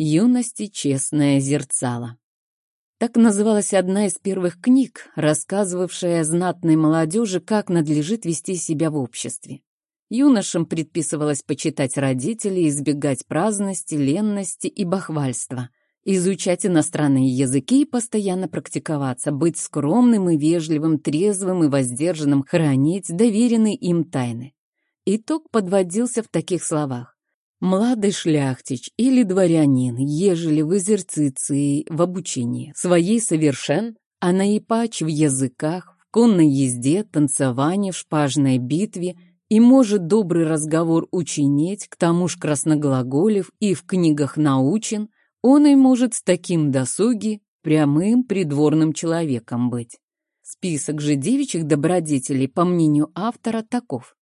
Юности честное зерцало. Так называлась одна из первых книг, рассказывавшая знатной молодежи, как надлежит вести себя в обществе. Юношам предписывалось почитать родителей, избегать праздности, ленности и бахвальства, изучать иностранные языки и постоянно практиковаться, быть скромным и вежливым, трезвым и воздержанным, хранить доверенные им тайны. Итог подводился в таких словах. Младый шляхтич или дворянин, ежели в экзерциции, в обучении своей совершен, а наипач в языках, в конной езде, танцевании, в шпажной битве и может добрый разговор учинить, к тому ж красноглаголев и в книгах научен, он и может с таким досуги прямым придворным человеком быть. Список же девичьих добродетелей, по мнению автора, таков.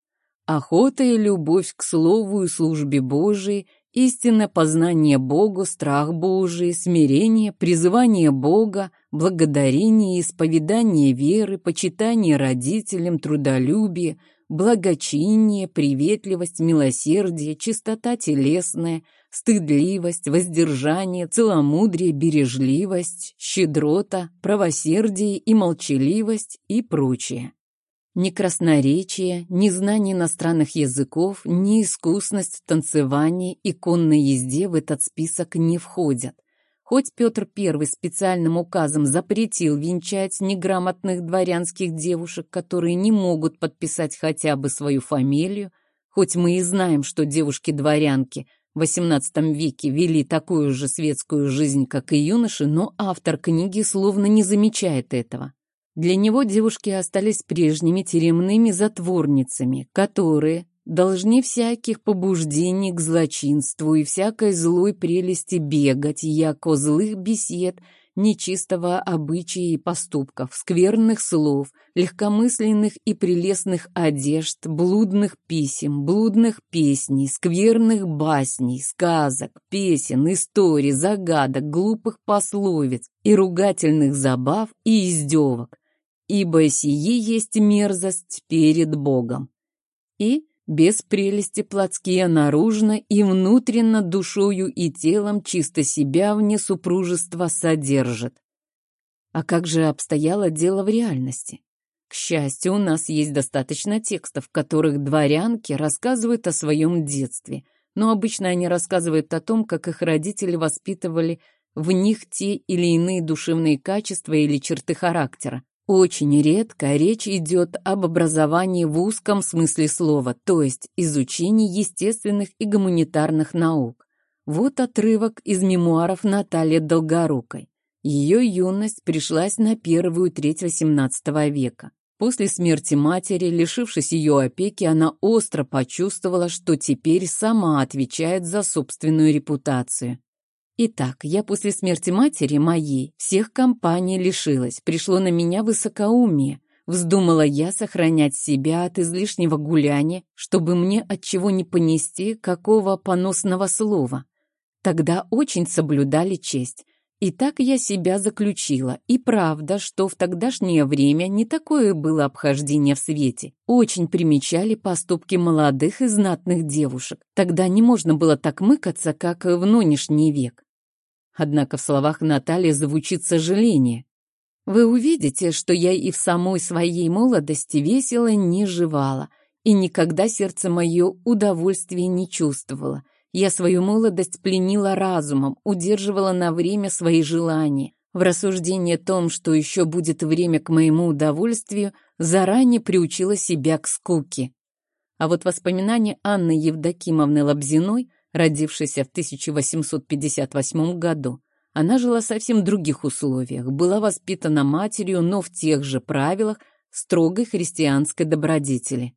Охота и любовь к слову и службе Божией, истинное познание Бога, страх Божий, смирение, призывание Бога, благодарение, исповедание веры, почитание родителям, трудолюбие, благочиние, приветливость, милосердие, чистота телесная, стыдливость, воздержание, целомудрие, бережливость, щедрота, правосердие и молчаливость и прочее. Ни красноречие, ни знание иностранных языков, ни искусность в танцевании и конной езде в этот список не входят. Хоть Петр I специальным указом запретил венчать неграмотных дворянских девушек, которые не могут подписать хотя бы свою фамилию, хоть мы и знаем, что девушки-дворянки в XVIII веке вели такую же светскую жизнь, как и юноши, но автор книги словно не замечает этого. Для него девушки остались прежними тюремными затворницами, которые должны всяких побуждений к злочинству и всякой злой прелести бегать, яко злых бесед, нечистого обычая и поступков, скверных слов, легкомысленных и прелестных одежд, блудных писем, блудных песней, скверных басней, сказок, песен, историй, загадок, глупых пословиц и ругательных забав и издевок, ибо сие есть мерзость перед Богом. И без прелести плотские наружно и внутренно душою и телом чисто себя вне супружества содержит. А как же обстояло дело в реальности? К счастью, у нас есть достаточно текстов, в которых дворянки рассказывают о своем детстве, но обычно они рассказывают о том, как их родители воспитывали в них те или иные душевные качества или черты характера, очень редко речь идет об образовании в узком смысле слова, то есть изучении естественных и гуманитарных наук. Вот отрывок из мемуаров Натальи Долгорукой. Ее юность пришлась на первую треть XVIII века. После смерти матери, лишившись ее опеки, она остро почувствовала, что теперь сама отвечает за собственную репутацию. Итак, я после смерти матери моей всех компаний лишилась, пришло на меня высокоумие. Вздумала я сохранять себя от излишнего гуляния, чтобы мне от чего не понести какого поносного слова. Тогда очень соблюдали честь. И так я себя заключила. И правда, что в тогдашнее время не такое было обхождение в свете. Очень примечали поступки молодых и знатных девушек. Тогда не можно было так мыкаться, как в нынешний век. Однако в словах Натальи звучит сожаление. Вы увидите, что я и в самой своей молодости весело не жевала, и никогда сердце мое удовольствия не чувствовало. Я свою молодость пленила разумом, удерживала на время свои желания. В рассуждении о том, что еще будет время к моему удовольствию, заранее приучила себя к скуке. А вот воспоминания Анны Евдокимовны Лобзиной родившаяся в 1858 году. Она жила совсем в других условиях, была воспитана матерью, но в тех же правилах строгой христианской добродетели.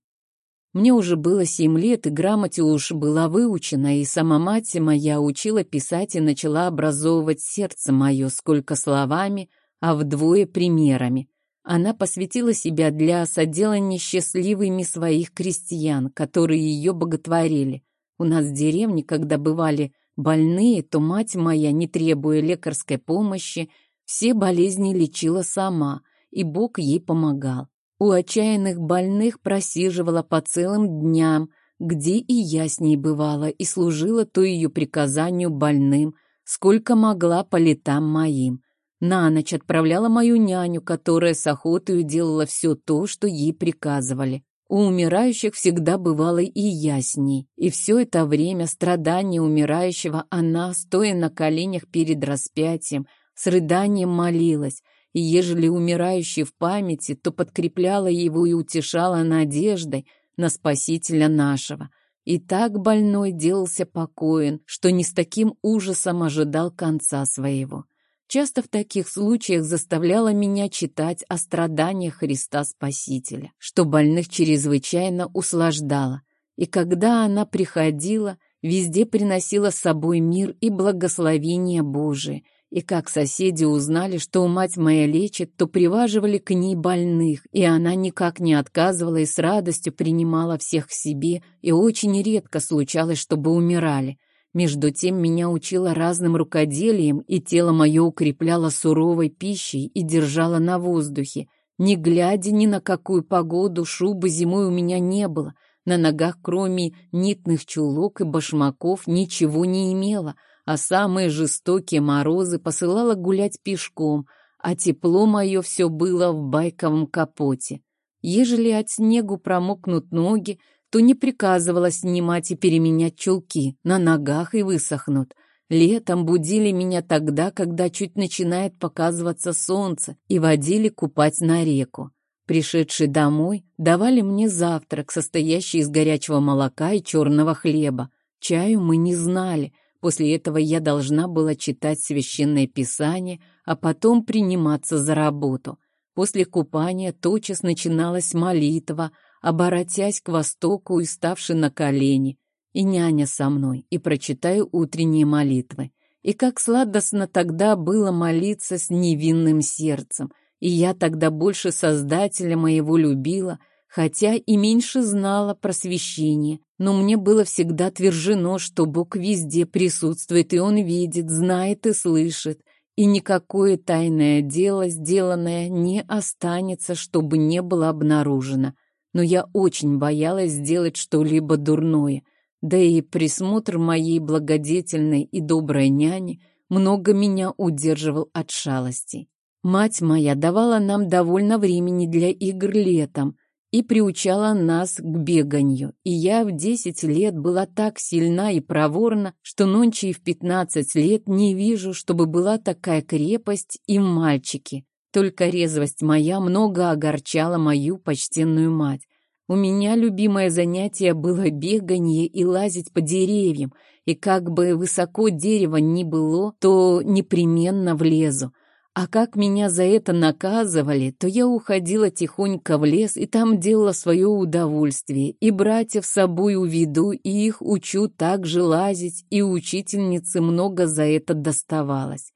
Мне уже было семь лет, и грамоте уж была выучена, и сама мать моя учила писать и начала образовывать сердце мое сколько словами, а вдвое примерами. Она посвятила себя для соделания счастливыми своих крестьян, которые ее боготворили, у нас в деревне, когда бывали больные, то мать моя, не требуя лекарской помощи, все болезни лечила сама, и Бог ей помогал. У отчаянных больных просиживала по целым дням, где и я с ней бывала, и служила то ее приказанию больным, сколько могла по летам моим. На ночь отправляла мою няню, которая с охотой делала все то, что ей приказывали. У умирающих всегда бывало и ясней, и все это время страдания умирающего она, стоя на коленях перед распятием, с рыданием молилась, и ежели умирающий в памяти, то подкрепляла его и утешала надеждой на Спасителя нашего. И так больной делался покоен, что не с таким ужасом ожидал конца своего часто в таких случаях заставляла меня читать о страданиях Христа Спасителя, что больных чрезвычайно услаждало. И когда она приходила, везде приносила с собой мир и благословение Божие. И как соседи узнали, что мать моя лечит, то приваживали к ней больных, и она никак не отказывала и с радостью принимала всех к себе, и очень редко случалось, чтобы умирали – между тем меня учила разным рукоделием, и тело мое укрепляло суровой пищей и держало на воздухе. Не глядя ни на какую погоду, шубы зимой у меня не было. На ногах, кроме нитных чулок и башмаков, ничего не имела, а самые жестокие морозы посылала гулять пешком, а тепло мое все было в байковом капоте. Ежели от снегу промокнут ноги, то не приказывала снимать и переменять чулки, на ногах и высохнут. Летом будили меня тогда, когда чуть начинает показываться солнце, и водили купать на реку. Пришедшие домой, давали мне завтрак, состоящий из горячего молока и черного хлеба. Чаю мы не знали. После этого я должна была читать священное писание, а потом приниматься за работу. После купания тотчас начиналась молитва — оборотясь к востоку и ставши на колени, и няня со мной, и прочитаю утренние молитвы. И как сладостно тогда было молиться с невинным сердцем, и я тогда больше Создателя моего любила, хотя и меньше знала про священие, но мне было всегда твержено, что Бог везде присутствует, и Он видит, знает и слышит, и никакое тайное дело, сделанное, не останется, чтобы не было обнаружено но я очень боялась сделать что-либо дурное, да и присмотр моей благодетельной и доброй няни много меня удерживал от шалостей. Мать моя давала нам довольно времени для игр летом и приучала нас к беганию, и я в десять лет была так сильна и проворна, что нонче и в пятнадцать лет не вижу, чтобы была такая крепость и в мальчике. Только резвость моя много огорчала мою почтенную мать. У меня любимое занятие было бегание и лазить по деревьям, и как бы высоко дерево ни было, то непременно влезу. А как меня за это наказывали, то я уходила тихонько в лес и там делала свое удовольствие, и братьев с собой уведу, и их учу так же лазить, и учительнице много за это доставалось.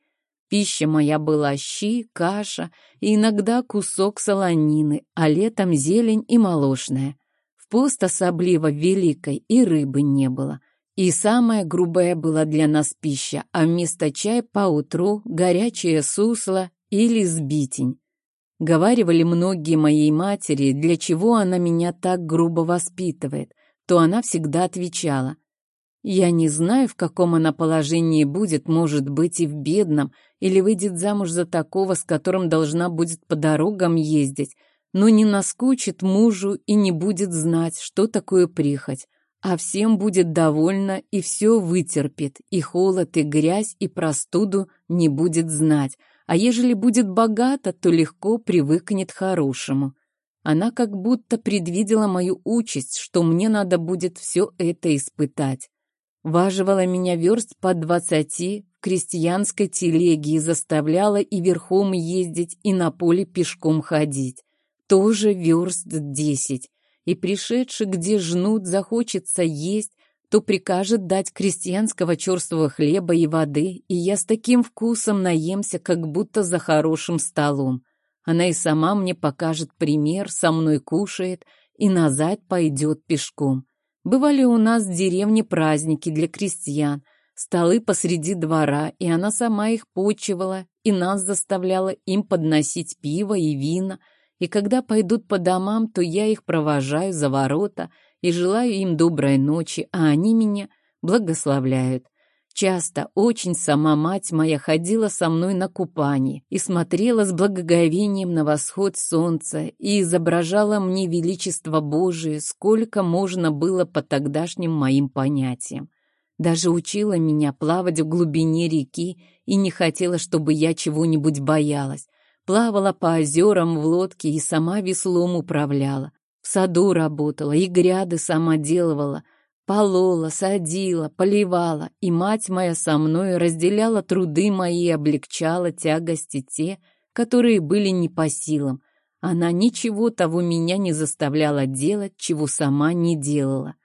Пища моя была щи, каша и иногда кусок солонины, а летом зелень и молочная. В пост особливо великой и рыбы не было. И самая грубая была для нас пища, а вместо чая поутру горячее сусло или сбитень. Говаривали многие моей матери, для чего она меня так грубо воспитывает, то она всегда отвечала, я не знаю, в каком она положении будет, может быть, и в бедном, или выйдет замуж за такого, с которым должна будет по дорогам ездить, но не наскучит мужу и не будет знать, что такое прихоть, а всем будет довольна и все вытерпит, и холод, и грязь, и простуду не будет знать, а ежели будет богата, то легко привыкнет хорошему. Она как будто предвидела мою участь, что мне надо будет все это испытать. Важивала меня верст по двадцати в крестьянской телеге и заставляла и верхом ездить, и на поле пешком ходить. Тоже верст десять. И пришедший, где жнут, захочется есть, то прикажет дать крестьянского черствого хлеба и воды, и я с таким вкусом наемся, как будто за хорошим столом. Она и сама мне покажет пример, со мной кушает и назад пойдет пешком. Бывали у нас в деревне праздники для крестьян, столы посреди двора, и она сама их почивала, и нас заставляла им подносить пиво и вина, и когда пойдут по домам, то я их провожаю за ворота и желаю им доброй ночи, а они меня благословляют. Часто очень сама мать моя ходила со мной на купание и смотрела с благоговением на восход солнца и изображала мне величество Божие, сколько можно было по тогдашним моим понятиям. Даже учила меня плавать в глубине реки и не хотела, чтобы я чего-нибудь боялась. Плавала по озерам в лодке и сама веслом управляла. В саду работала и гряды сама делала, Полола, садила, поливала, и мать моя со мной разделяла труды мои и облегчала тягости те, которые были не по силам. Она ничего того меня не заставляла делать, чего сама не делала.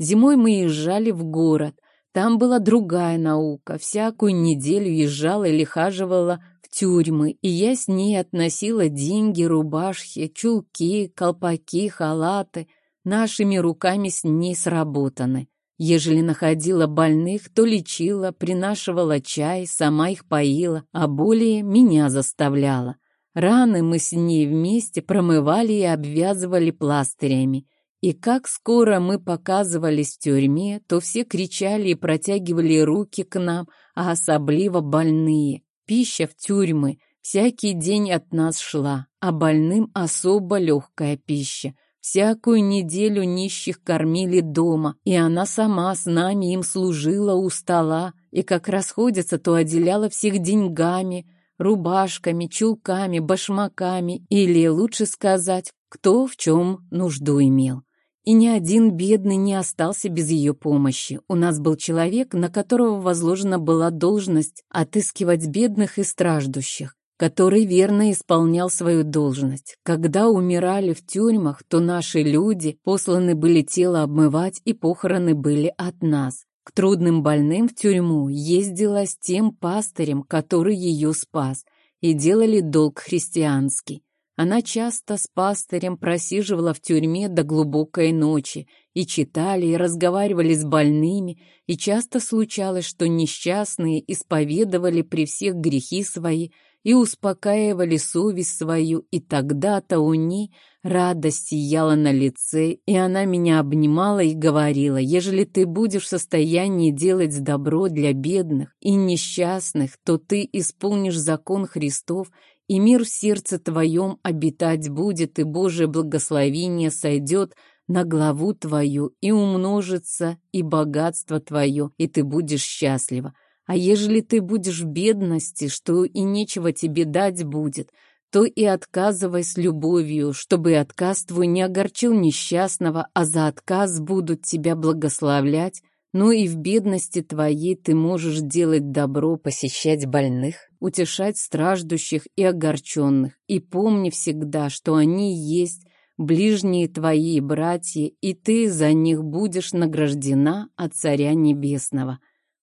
Зимой мы езжали в город. Там была другая наука. Всякую неделю езжала или хаживала в тюрьмы, и я с ней относила деньги, рубашки, чулки, колпаки, халаты — нашими руками с ней сработаны. Ежели находила больных, то лечила, принашивала чай, сама их поила, а более меня заставляла. Раны мы с ней вместе промывали и обвязывали пластырями. И как скоро мы показывались в тюрьме, то все кричали и протягивали руки к нам, а особливо больные. Пища в тюрьмы всякий день от нас шла, а больным особо легкая пища — Всякую неделю нищих кормили дома, и она сама с нами им служила у стола, и как расходятся, то отделяла всех деньгами, рубашками, чулками, башмаками, или, лучше сказать, кто в чем нужду имел. И ни один бедный не остался без ее помощи. У нас был человек, на которого возложена была должность отыскивать бедных и страждущих который верно исполнял свою должность. Когда умирали в тюрьмах, то наши люди посланы были тело обмывать, и похороны были от нас. К трудным больным в тюрьму ездила с тем пастырем, который ее спас, и делали долг христианский. Она часто с пастырем просиживала в тюрьме до глубокой ночи, и читали, и разговаривали с больными, и часто случалось, что несчастные исповедовали при всех грехи свои, и успокаивали совесть свою, и тогда-то у ней радость сияла на лице, и она меня обнимала и говорила, ежели ты будешь в состоянии делать добро для бедных и несчастных, то ты исполнишь закон Христов, и мир в сердце твоем обитать будет, и Божие благословение сойдет на главу твою, и умножится, и богатство твое, и ты будешь счастлива. А ежели ты будешь в бедности, что и нечего тебе дать будет, то и отказывай с любовью, чтобы отказ твой не огорчил несчастного, а за отказ будут тебя благословлять, но и в бедности твоей ты можешь делать добро, посещать больных, утешать страждущих и огорченных, и помни всегда, что они есть ближние твои братья, и ты за них будешь награждена от Царя Небесного.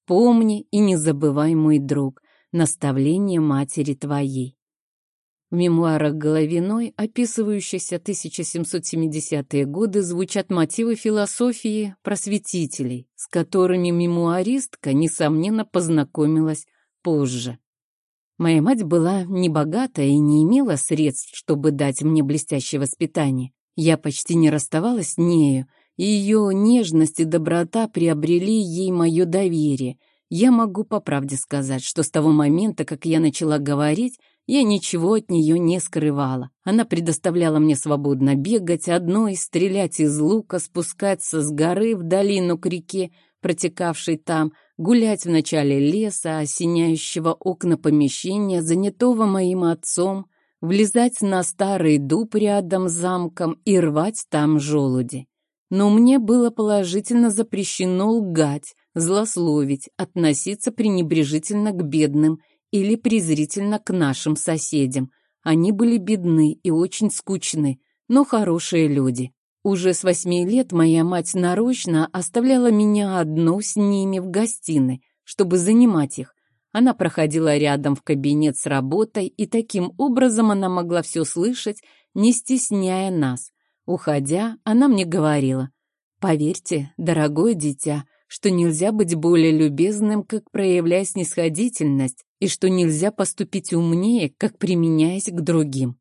Помни и не забывай, мой друг, наставление матери твоей. В мемуарах Головиной, описывающихся 1770-е годы, звучат мотивы философии просветителей, с которыми мемуаристка, несомненно, познакомилась позже. Моя мать была небогатая и не имела средств, чтобы дать мне блестящее воспитание. Я почти не расставалась с нею, ее нежность и доброта приобрели ей мое доверие. Я могу по правде сказать, что с того момента, как я начала говорить, я ничего от нее не скрывала. Она предоставляла мне свободно бегать одной, стрелять из лука, спускаться с горы в долину к реке, протекавшей там, гулять в начале леса, осеняющего окна помещения, занятого моим отцом, влезать на старый дуб рядом с замком и рвать там желуди. Но мне было положительно запрещено лгать, злословить, относиться пренебрежительно к бедным или презрительно к нашим соседям. Они были бедны и очень скучны, но хорошие люди. Уже с восьми лет моя мать нарочно оставляла меня одну с ними в гостиной, чтобы занимать их. Она проходила рядом в кабинет с работой, и таким образом она могла все слышать, не стесняя нас. Уходя, она мне говорила, «Поверьте, дорогое дитя, что нельзя быть более любезным, как проявляя снисходительность, и что нельзя поступить умнее, как применяясь к другим».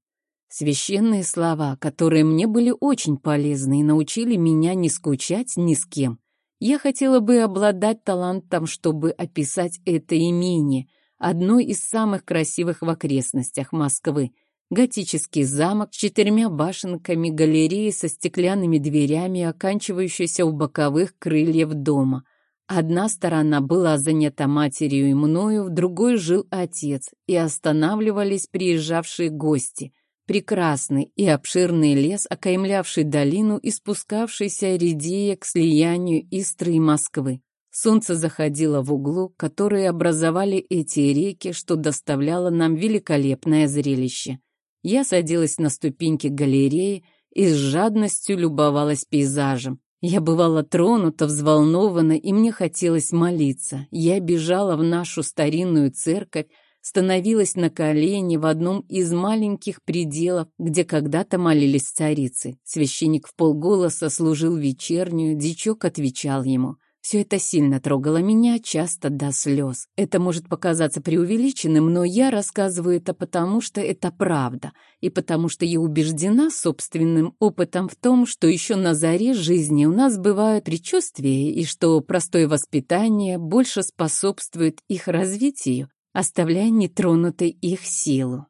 Священные слова, которые мне были очень полезны и научили меня не скучать ни с кем. Я хотела бы обладать талантом, чтобы описать это имение, одно из самых красивых в окрестностях Москвы. Готический замок с четырьмя башенками, галереи со стеклянными дверями, оканчивающейся у боковых крыльев дома. Одна сторона была занята матерью и мною, в другой жил отец, и останавливались приезжавшие гости — Прекрасный и обширный лес, окаймлявший долину и спускавшийся редея к слиянию Истры и Москвы. Солнце заходило в углу, который образовали эти реки, что доставляло нам великолепное зрелище. Я садилась на ступеньки галереи и с жадностью любовалась пейзажем. Я бывала тронута, взволнована, и мне хотелось молиться. Я бежала в нашу старинную церковь, становилась на колени в одном из маленьких пределов, где когда-то молились царицы. Священник в полголоса служил вечернюю, дичок отвечал ему. Все это сильно трогало меня, часто до слез. Это может показаться преувеличенным, но я рассказываю это потому, что это правда, и потому что я убеждена собственным опытом в том, что еще на заре жизни у нас бывают предчувствия, и что простое воспитание больше способствует их развитию, оставляя нетронутой их силу.